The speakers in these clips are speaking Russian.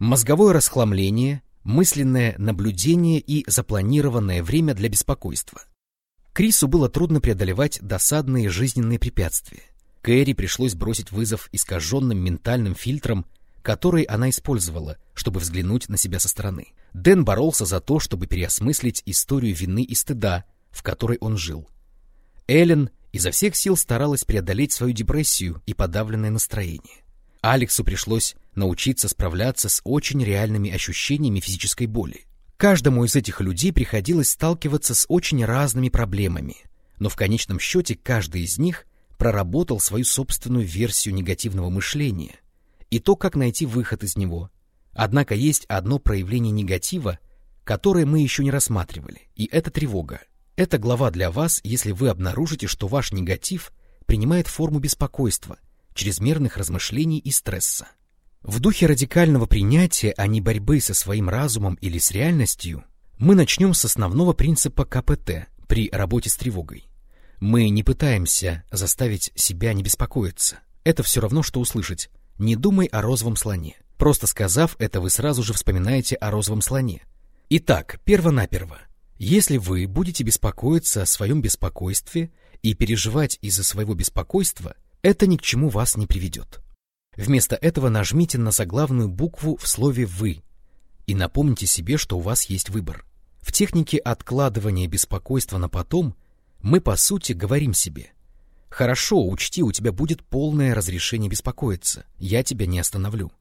Мозговое расхламление, мысленное наблюдение и запланированное время для беспокойства. Крису было трудно преодолевать досадные жизненные препятствия. Кэрри пришлось бросить вызов искаженным ментальным фильтрам, которые она использовала, чтобы взглянуть на себя со стороны. Дэн боролся за то, чтобы переосмыслить историю вины и стыда, в которой он жил. Эллен изо всех сил старалась преодолеть свою депрессию и подавленное настроение. Алексу пришлось научиться справляться с очень реальными ощущениями физической боли. Каждому из этих людей приходилось сталкиваться с очень разными проблемами, но в конечном счете каждый из них проработал свою собственную версию негативного мышления и то, как найти выход из него. Однако есть одно проявление негатива, которое мы еще не рассматривали, и это тревога. Это глава для вас, если вы обнаружите, что ваш негатив принимает форму беспокойства, чрезмерных размышлений и стресса. В духе радикального принятия, а не борьбы со своим разумом или с реальностью, мы начнем с основного принципа КПТ при работе с тревогой. Мы не пытаемся заставить себя не беспокоиться. Это все равно, что услышать «не думай о розовом слоне». Просто сказав это, вы сразу же вспоминаете о розовом слоне. Итак, перво-наперво, если вы будете беспокоиться о своем беспокойстве и переживать из-за своего беспокойства, это ни к чему вас не приведет. Вместо этого нажмите на заглавную букву в слове «вы» и напомните себе, что у вас есть выбор. В технике откладывания беспокойства на потом мы, по сути, говорим себе «Хорошо, учти, у тебя будет полное разрешение беспокоиться, я тебя не остановлю».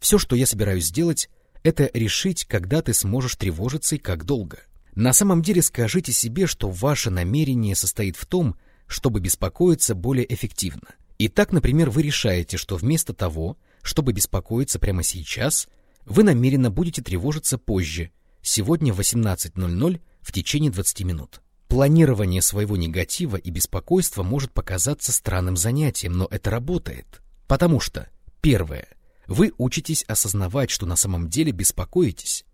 Все, что я собираюсь сделать, это решить, когда ты сможешь тревожиться и как долго. На самом деле скажите себе, что ваше намерение состоит в том, чтобы беспокоиться более эффективно. Итак, например, вы решаете, что вместо того, чтобы беспокоиться прямо сейчас, вы намеренно будете тревожиться позже, сегодня в 18.00 в течение 20 минут. Планирование своего негатива и беспокойства может показаться странным занятием, но это работает. Потому что, первое, вы учитесь осознавать, что на самом деле беспокоитесь.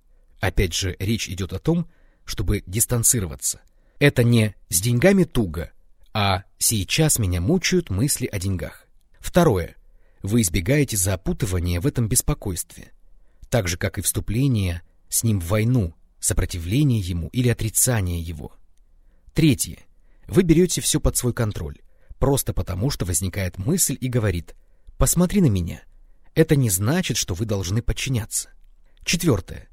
Опять же, речь идет о том, чтобы дистанцироваться. Это не «с деньгами туго», а сейчас меня мучают мысли о деньгах. Второе. Вы избегаете запутывания в этом беспокойстве, так же, как и вступление с ним в войну, сопротивление ему или отрицание его. Третье. Вы берете все под свой контроль, просто потому что возникает мысль и говорит «посмотри на меня». Это не значит, что вы должны подчиняться. Четвертое.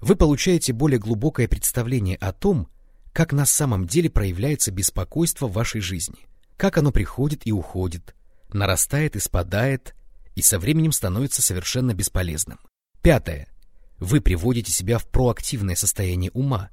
Вы получаете более глубокое представление о том, как на самом деле проявляется беспокойство в вашей жизни, как оно приходит и уходит, нарастает и спадает, и со временем становится совершенно бесполезным. Пятое. Вы приводите себя в проактивное состояние ума,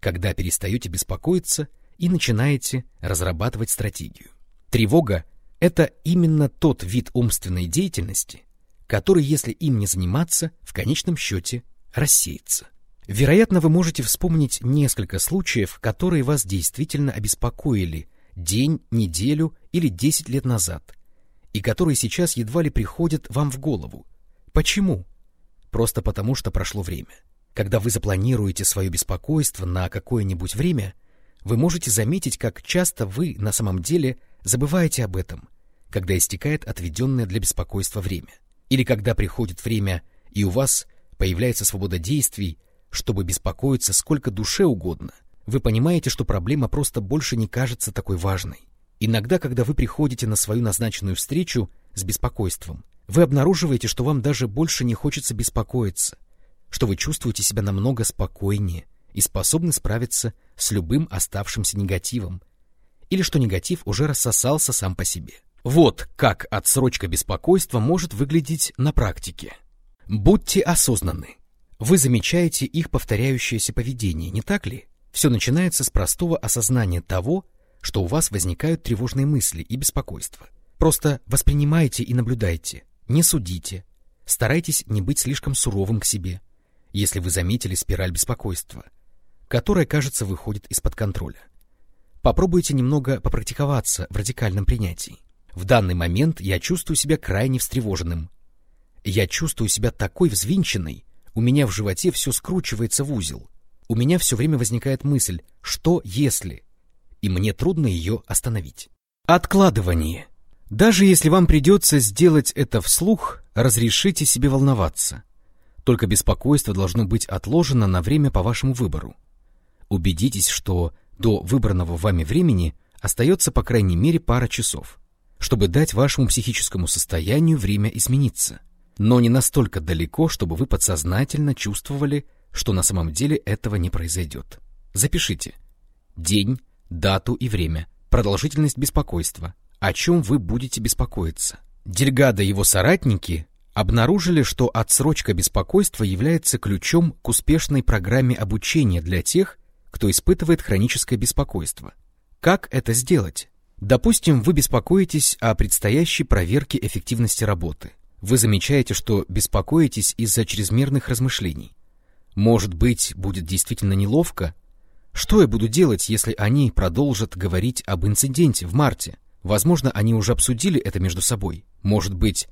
когда перестаете беспокоиться и начинаете разрабатывать стратегию. Тревога — это именно тот вид умственной деятельности, который, если им не заниматься, в конечном счете рассеется. Вероятно, вы можете вспомнить несколько случаев, которые вас действительно обеспокоили день, неделю или десять лет назад, и которые сейчас едва ли приходят вам в голову. Почему? Просто потому, что прошло время. Когда вы запланируете свое беспокойство на какое-нибудь время, вы можете заметить, как часто вы на самом деле забываете об этом, когда истекает отведенное для беспокойства время. Или когда приходит время, и у вас появляется свобода действий, чтобы беспокоиться сколько душе угодно, вы понимаете, что проблема просто больше не кажется такой важной. Иногда, когда вы приходите на свою назначенную встречу с беспокойством, вы обнаруживаете, что вам даже больше не хочется беспокоиться, что вы чувствуете себя намного спокойнее и способны справиться с любым оставшимся негативом, или что негатив уже рассосался сам по себе. Вот как отсрочка беспокойства может выглядеть на практике. Будьте осознанны. Вы замечаете их повторяющееся поведение, не так ли? Все начинается с простого осознания того, что у вас возникают тревожные мысли и беспокойства. Просто воспринимайте и наблюдайте, не судите, старайтесь не быть слишком суровым к себе, если вы заметили спираль беспокойства, которая, кажется, выходит из-под контроля. Попробуйте немного попрактиковаться в радикальном принятии. В данный момент я чувствую себя крайне встревоженным. Я чувствую себя такой взвинченной, у меня в животе все скручивается в узел. У меня все время возникает мысль «что если?» И мне трудно ее остановить. Откладывание. Даже если вам придется сделать это вслух, разрешите себе волноваться. Только беспокойство должно быть отложено на время по вашему выбору. Убедитесь, что до выбранного вами времени остается по крайней мере пара часов, чтобы дать вашему психическому состоянию время измениться, но не настолько далеко, чтобы вы подсознательно чувствовали, что на самом деле этого не произойдет. Запишите день, дату и время, продолжительность беспокойства, о чем вы будете беспокоиться. Дельгадо и его соратники обнаружили, что отсрочка беспокойства является ключом к успешной программе обучения для тех, кто испытывает хроническое беспокойство. Как это сделать? Допустим, вы беспокоитесь о предстоящей проверке эффективности работы. Вы замечаете, что беспокоитесь из-за чрезмерных размышлений. Может быть, будет действительно неловко? Что я буду делать, если они продолжат говорить об инциденте в марте? Возможно, они уже обсудили это между собой. Может быть,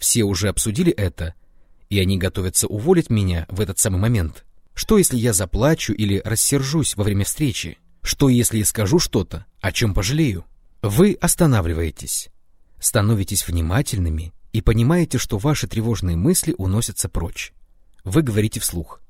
все уже обсудили это, и они готовятся уволить меня в этот самый момент. Что, если я заплачу или рассержусь во время встречи? Что, если я скажу что-то, о чем пожалею? Вы останавливаетесь, становитесь внимательными и понимаете, что ваши тревожные мысли уносятся прочь. Вы говорите вслух.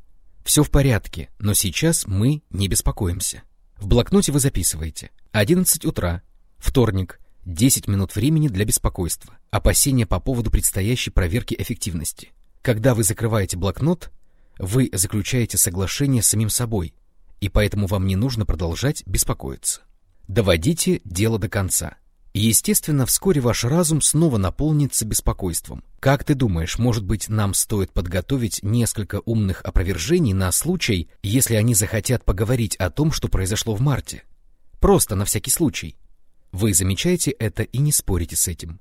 Все в порядке, но сейчас мы не беспокоимся. В блокноте вы записываете. 11 утра, вторник, 10 минут времени для беспокойства, опасения по поводу предстоящей проверки эффективности. Когда вы закрываете блокнот, вы заключаете соглашение с самим собой, и поэтому вам не нужно продолжать беспокоиться. Доводите дело до конца. Естественно, вскоре ваш разум снова наполнится беспокойством. Как ты думаешь, может быть, нам стоит подготовить несколько умных опровержений на случай, если они захотят поговорить о том, что произошло в марте? Просто на всякий случай. Вы замечаете это и не спорите с этим.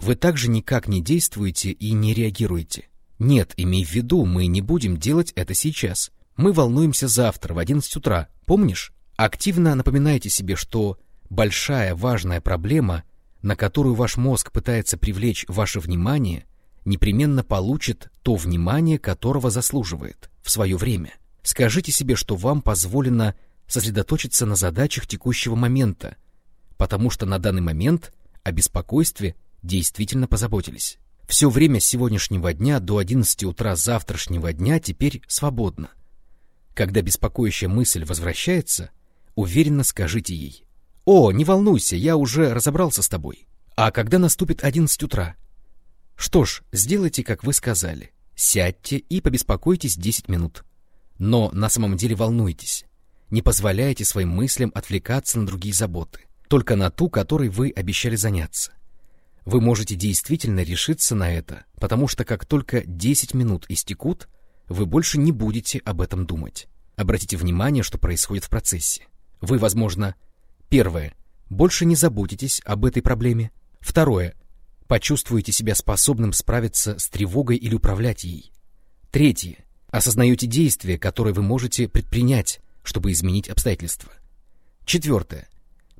Вы также никак не действуете и не реагируете. Нет, имей в виду, мы не будем делать это сейчас. Мы волнуемся завтра в 11 утра, помнишь? Активно напоминайте себе, что большая важная проблема, на которую ваш мозг пытается привлечь ваше внимание, непременно получит то внимание, которого заслуживает в свое время. Скажите себе, что вам позволено сосредоточиться на задачах текущего момента, потому что на данный момент о беспокойстве действительно позаботились. Все время с сегодняшнего дня до 11 утра завтрашнего дня теперь свободно. Когда беспокоящая мысль возвращается, уверенно скажите ей. «О, не волнуйся, я уже разобрался с тобой». А когда наступит 11 утра? Что ж, сделайте, как вы сказали. Сядьте и побеспокойтесь 10 минут. Но на самом деле волнуйтесь. Не позволяйте своим мыслям отвлекаться на другие заботы только на ту, которой вы обещали заняться. Вы можете действительно решиться на это, потому что как только 10 минут истекут, вы больше не будете об этом думать. Обратите внимание, что происходит в процессе. Вы, возможно, первое, больше не заботитесь об этой проблеме. Второе, почувствуете себя способным справиться с тревогой или управлять ей. Третье, осознаете действия, которые вы можете предпринять, чтобы изменить обстоятельства. Четвертое,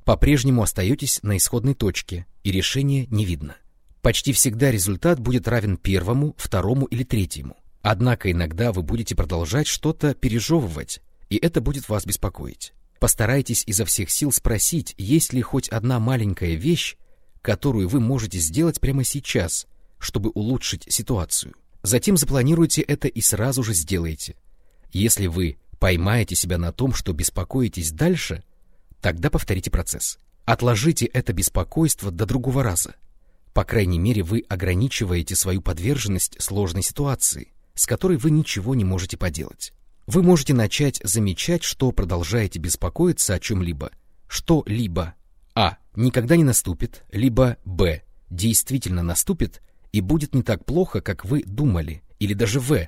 по-прежнему остаетесь на исходной точке, и решения не видно. Почти всегда результат будет равен первому, второму или третьему. Однако иногда вы будете продолжать что-то пережевывать, и это будет вас беспокоить. Постарайтесь изо всех сил спросить, есть ли хоть одна маленькая вещь, которую вы можете сделать прямо сейчас, чтобы улучшить ситуацию. Затем запланируйте это и сразу же сделайте. Если вы поймаете себя на том, что беспокоитесь дальше, Тогда повторите процесс. Отложите это беспокойство до другого раза. По крайней мере, вы ограничиваете свою подверженность сложной ситуации, с которой вы ничего не можете поделать. Вы можете начать замечать, что продолжаете беспокоиться о чем-либо, что либо а. никогда не наступит, либо б. действительно наступит и будет не так плохо, как вы думали, или даже в.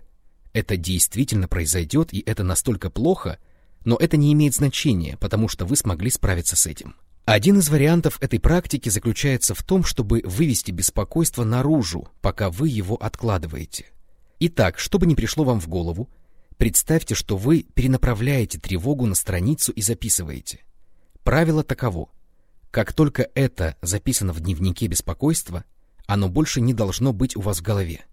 это действительно произойдет, и это настолько плохо, но это не имеет значения, потому что вы смогли справиться с этим. Один из вариантов этой практики заключается в том, чтобы вывести беспокойство наружу, пока вы его откладываете. Итак, чтобы не пришло вам в голову, представьте, что вы перенаправляете тревогу на страницу и записываете. Правило таково. Как только это записано в дневнике беспокойства, оно больше не должно быть у вас в голове.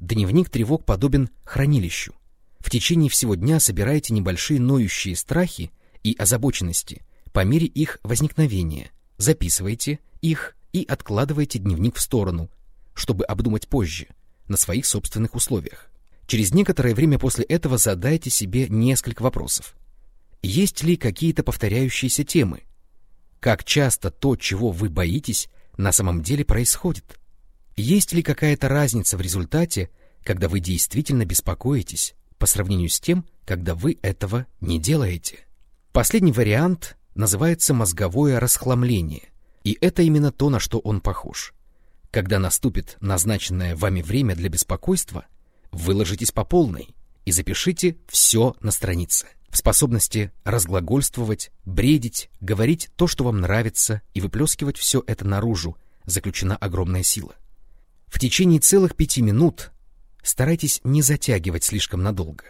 Дневник тревог подобен хранилищу. В течение всего дня собирайте небольшие ноющие страхи и озабоченности по мере их возникновения, записывайте их и откладывайте дневник в сторону, чтобы обдумать позже, на своих собственных условиях. Через некоторое время после этого задайте себе несколько вопросов. Есть ли какие-то повторяющиеся темы? Как часто то, чего вы боитесь, на самом деле происходит? Есть ли какая-то разница в результате, когда вы действительно беспокоитесь, по сравнению с тем, когда вы этого не делаете? Последний вариант называется мозговое расхламление, и это именно то, на что он похож. Когда наступит назначенное вами время для беспокойства, выложитесь по полной и запишите все на странице. В способности разглагольствовать, бредить, говорить то, что вам нравится, и выплескивать все это наружу, заключена огромная сила. В течение целых пяти минут старайтесь не затягивать слишком надолго.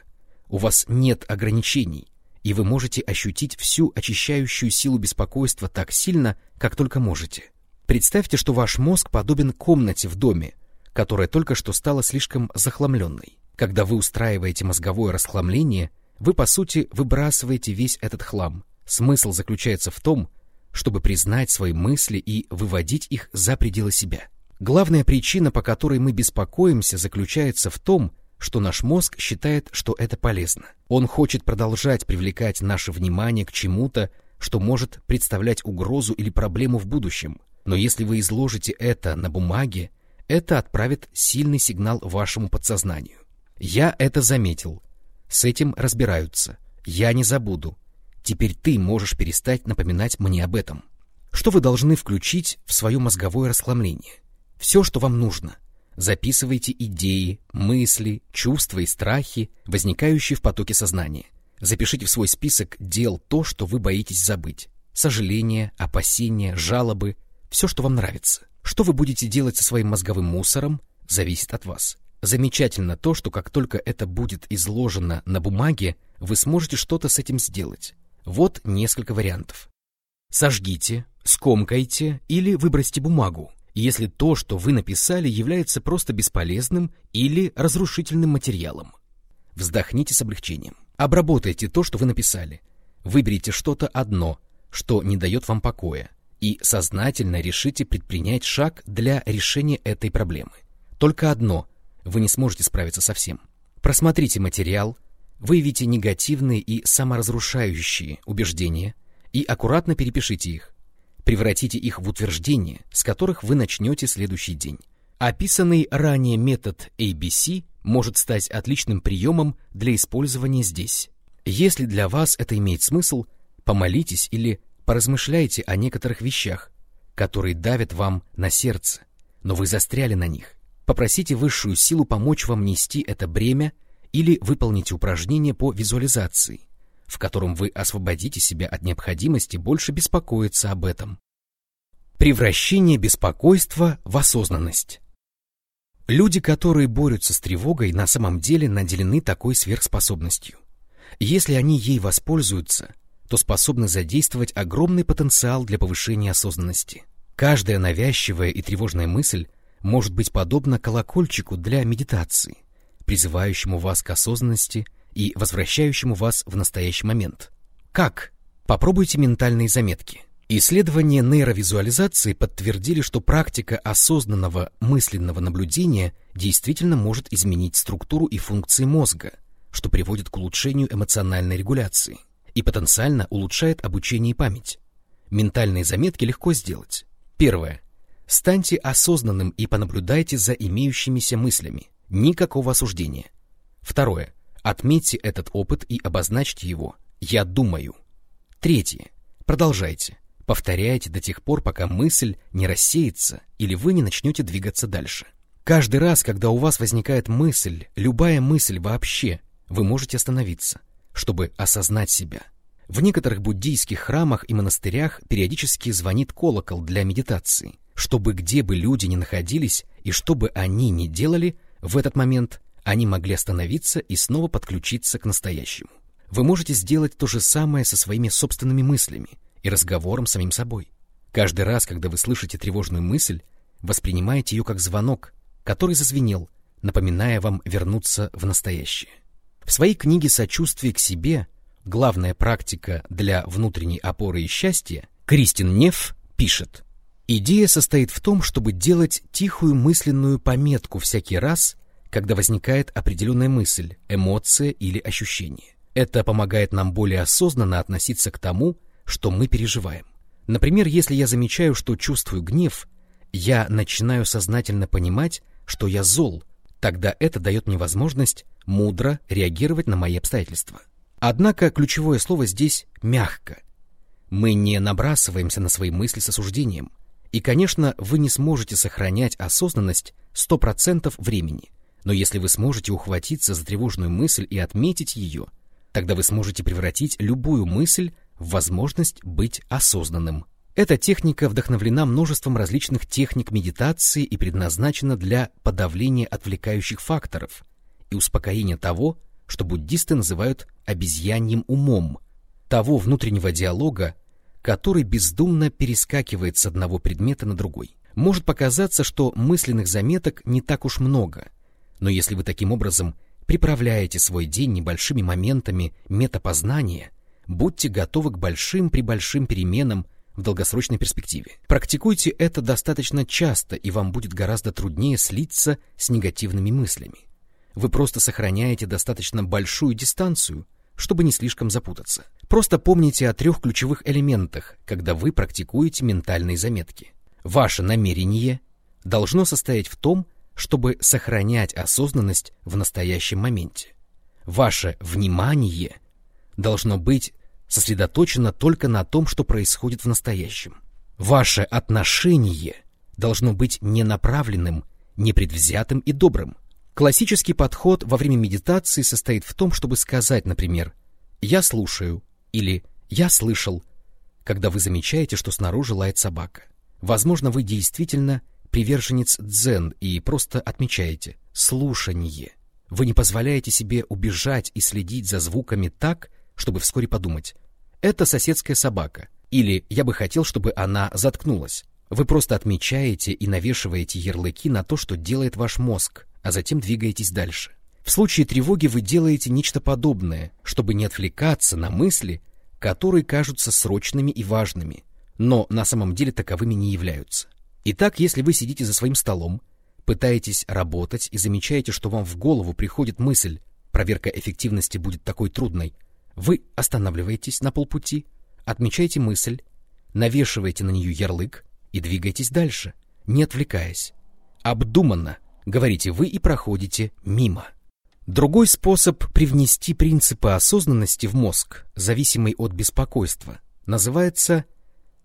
У вас нет ограничений, и вы можете ощутить всю очищающую силу беспокойства так сильно, как только можете. Представьте, что ваш мозг подобен комнате в доме, которая только что стала слишком захламленной. Когда вы устраиваете мозговое расхламление, вы, по сути, выбрасываете весь этот хлам. Смысл заключается в том, чтобы признать свои мысли и выводить их за пределы себя. Главная причина, по которой мы беспокоимся, заключается в том, что наш мозг считает, что это полезно. Он хочет продолжать привлекать наше внимание к чему-то, что может представлять угрозу или проблему в будущем. Но если вы изложите это на бумаге, это отправит сильный сигнал вашему подсознанию. Я это заметил. С этим разбираются. Я не забуду. Теперь ты можешь перестать напоминать мне об этом. Что вы должны включить в свое мозговое расхламление? Все, что вам нужно. Записывайте идеи, мысли, чувства и страхи, возникающие в потоке сознания. Запишите в свой список дел то, что вы боитесь забыть. Сожаления, опасения, жалобы, все, что вам нравится. Что вы будете делать со своим мозговым мусором, зависит от вас. Замечательно то, что как только это будет изложено на бумаге, вы сможете что-то с этим сделать. Вот несколько вариантов. Сожгите, скомкайте или выбросьте бумагу, если то, что вы написали, является просто бесполезным или разрушительным материалом. Вздохните с облегчением. Обработайте то, что вы написали. Выберите что-то одно, что не дает вам покоя, и сознательно решите предпринять шаг для решения этой проблемы. Только одно – вы не сможете справиться со всем. Просмотрите материал, выявите негативные и саморазрушающие убеждения и аккуратно перепишите их. Превратите их в утверждения, с которых вы начнете следующий день. Описанный ранее метод ABC может стать отличным приемом для использования здесь. Если для вас это имеет смысл, помолитесь или поразмышляйте о некоторых вещах, которые давят вам на сердце, но вы застряли на них. Попросите высшую силу помочь вам нести это бремя или выполните упражнение по визуализации – в котором вы освободите себя от необходимости больше беспокоиться об этом. Превращение беспокойства в осознанность. Люди, которые борются с тревогой, на самом деле наделены такой сверхспособностью. Если они ей воспользуются, то способны задействовать огромный потенциал для повышения осознанности. Каждая навязчивая и тревожная мысль может быть подобна колокольчику для медитации, призывающему вас к осознанности и возвращающему вас в настоящий момент. Как? Попробуйте ментальные заметки. Исследования нейровизуализации подтвердили, что практика осознанного мысленного наблюдения действительно может изменить структуру и функции мозга, что приводит к улучшению эмоциональной регуляции и потенциально улучшает обучение и память. Ментальные заметки легко сделать. Первое. Станьте осознанным и понаблюдайте за имеющимися мыслями. Никакого осуждения. Второе. Отметьте этот опыт и обозначьте его «я думаю». Третье. Продолжайте. Повторяйте до тех пор, пока мысль не рассеется или вы не начнете двигаться дальше. Каждый раз, когда у вас возникает мысль, любая мысль вообще, вы можете остановиться, чтобы осознать себя. В некоторых буддийских храмах и монастырях периодически звонит колокол для медитации, чтобы где бы люди ни находились и что бы они ни делали, в этот момент они могли остановиться и снова подключиться к настоящему. Вы можете сделать то же самое со своими собственными мыслями и разговором с самим собой. Каждый раз, когда вы слышите тревожную мысль, воспринимайте ее как звонок, который зазвенел, напоминая вам вернуться в настоящее. В своей книге «Сочувствие к себе. Главная практика для внутренней опоры и счастья» Кристин Неф пишет, «Идея состоит в том, чтобы делать тихую мысленную пометку всякий раз, когда возникает определенная мысль, эмоция или ощущение. Это помогает нам более осознанно относиться к тому, что мы переживаем. Например, если я замечаю, что чувствую гнев, я начинаю сознательно понимать, что я зол, тогда это дает мне возможность мудро реагировать на мои обстоятельства. Однако ключевое слово здесь «мягко». Мы не набрасываемся на свои мысли с осуждением. И, конечно, вы не сможете сохранять осознанность 100% времени. Но если вы сможете ухватиться за тревожную мысль и отметить ее, тогда вы сможете превратить любую мысль в возможность быть осознанным. Эта техника вдохновлена множеством различных техник медитации и предназначена для подавления отвлекающих факторов и успокоения того, что буддисты называют обезьяньим умом, того внутреннего диалога, который бездумно перескакивает с одного предмета на другой. Может показаться, что мысленных заметок не так уж много, но если вы таким образом приправляете свой день небольшими моментами метапознания, будьте готовы к большим при большим переменам в долгосрочной перспективе. Практикуйте это достаточно часто, и вам будет гораздо труднее слиться с негативными мыслями. Вы просто сохраняете достаточно большую дистанцию, чтобы не слишком запутаться. Просто помните о трех ключевых элементах, когда вы практикуете ментальные заметки. Ваше намерение должно состоять в том, чтобы сохранять осознанность в настоящем моменте. Ваше внимание должно быть сосредоточено только на том, что происходит в настоящем. Ваше отношение должно быть ненаправленным, непредвзятым и добрым. Классический подход во время медитации состоит в том, чтобы сказать, например, «я слушаю» или «я слышал», когда вы замечаете, что снаружи лает собака. Возможно, вы действительно приверженец дзен и просто отмечаете «слушанье». Вы не позволяете себе убежать и следить за звуками так, чтобы вскоре подумать «это соседская собака» или «я бы хотел, чтобы она заткнулась». Вы просто отмечаете и навешиваете ярлыки на то, что делает ваш мозг, а затем двигаетесь дальше. В случае тревоги вы делаете нечто подобное, чтобы не отвлекаться на мысли, которые кажутся срочными и важными, но на самом деле таковыми не являются. Итак, если вы сидите за своим столом, пытаетесь работать и замечаете, что вам в голову приходит мысль, проверка эффективности будет такой трудной, вы останавливаетесь на полпути, отмечаете мысль, навешиваете на нее ярлык и двигаетесь дальше, не отвлекаясь. Обдуманно, говорите вы и проходите мимо. Другой способ привнести принципы осознанности в мозг, зависимый от беспокойства, называется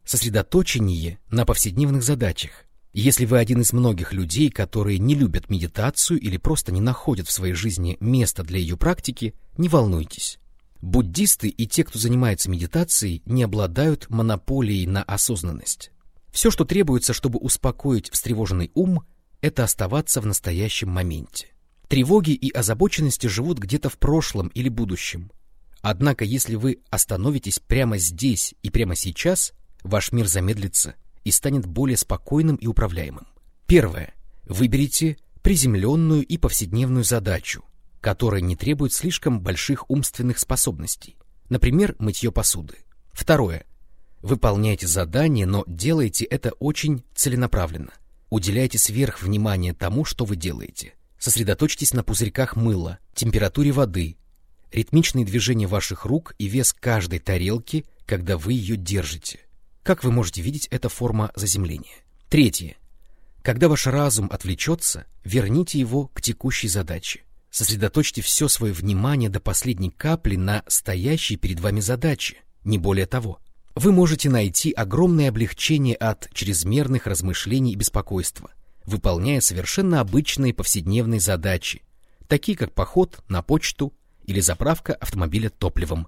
сосредоточение на повседневных задачах. Если вы один из многих людей, которые не любят медитацию или просто не находят в своей жизни места для ее практики, не волнуйтесь. Буддисты и те, кто занимается медитацией, не обладают монополией на осознанность. Все, что требуется, чтобы успокоить встревоженный ум, это оставаться в настоящем моменте. Тревоги и озабоченности живут где-то в прошлом или будущем. Однако, если вы остановитесь прямо здесь и прямо сейчас, ваш мир замедлится и станет более спокойным и управляемым. Первое. Выберите приземленную и повседневную задачу, которая не требует слишком больших умственных способностей, например, мытье посуды. Второе. Выполняйте задание, но делайте это очень целенаправленно. Уделяйте сверхвнимание тому, что вы делаете. Сосредоточьтесь на пузырьках мыла, температуре воды, ритмичные движения ваших рук и вес каждой тарелки, когда вы ее держите. Как вы можете видеть, это форма заземления. Третье. Когда ваш разум отвлечется, верните его к текущей задаче. Сосредоточьте все свое внимание до последней капли на стоящей перед вами задаче, не более того вы можете найти огромное облегчение от чрезмерных размышлений и беспокойства, выполняя совершенно обычные повседневные задачи, такие как поход на почту или заправка автомобиля топливом.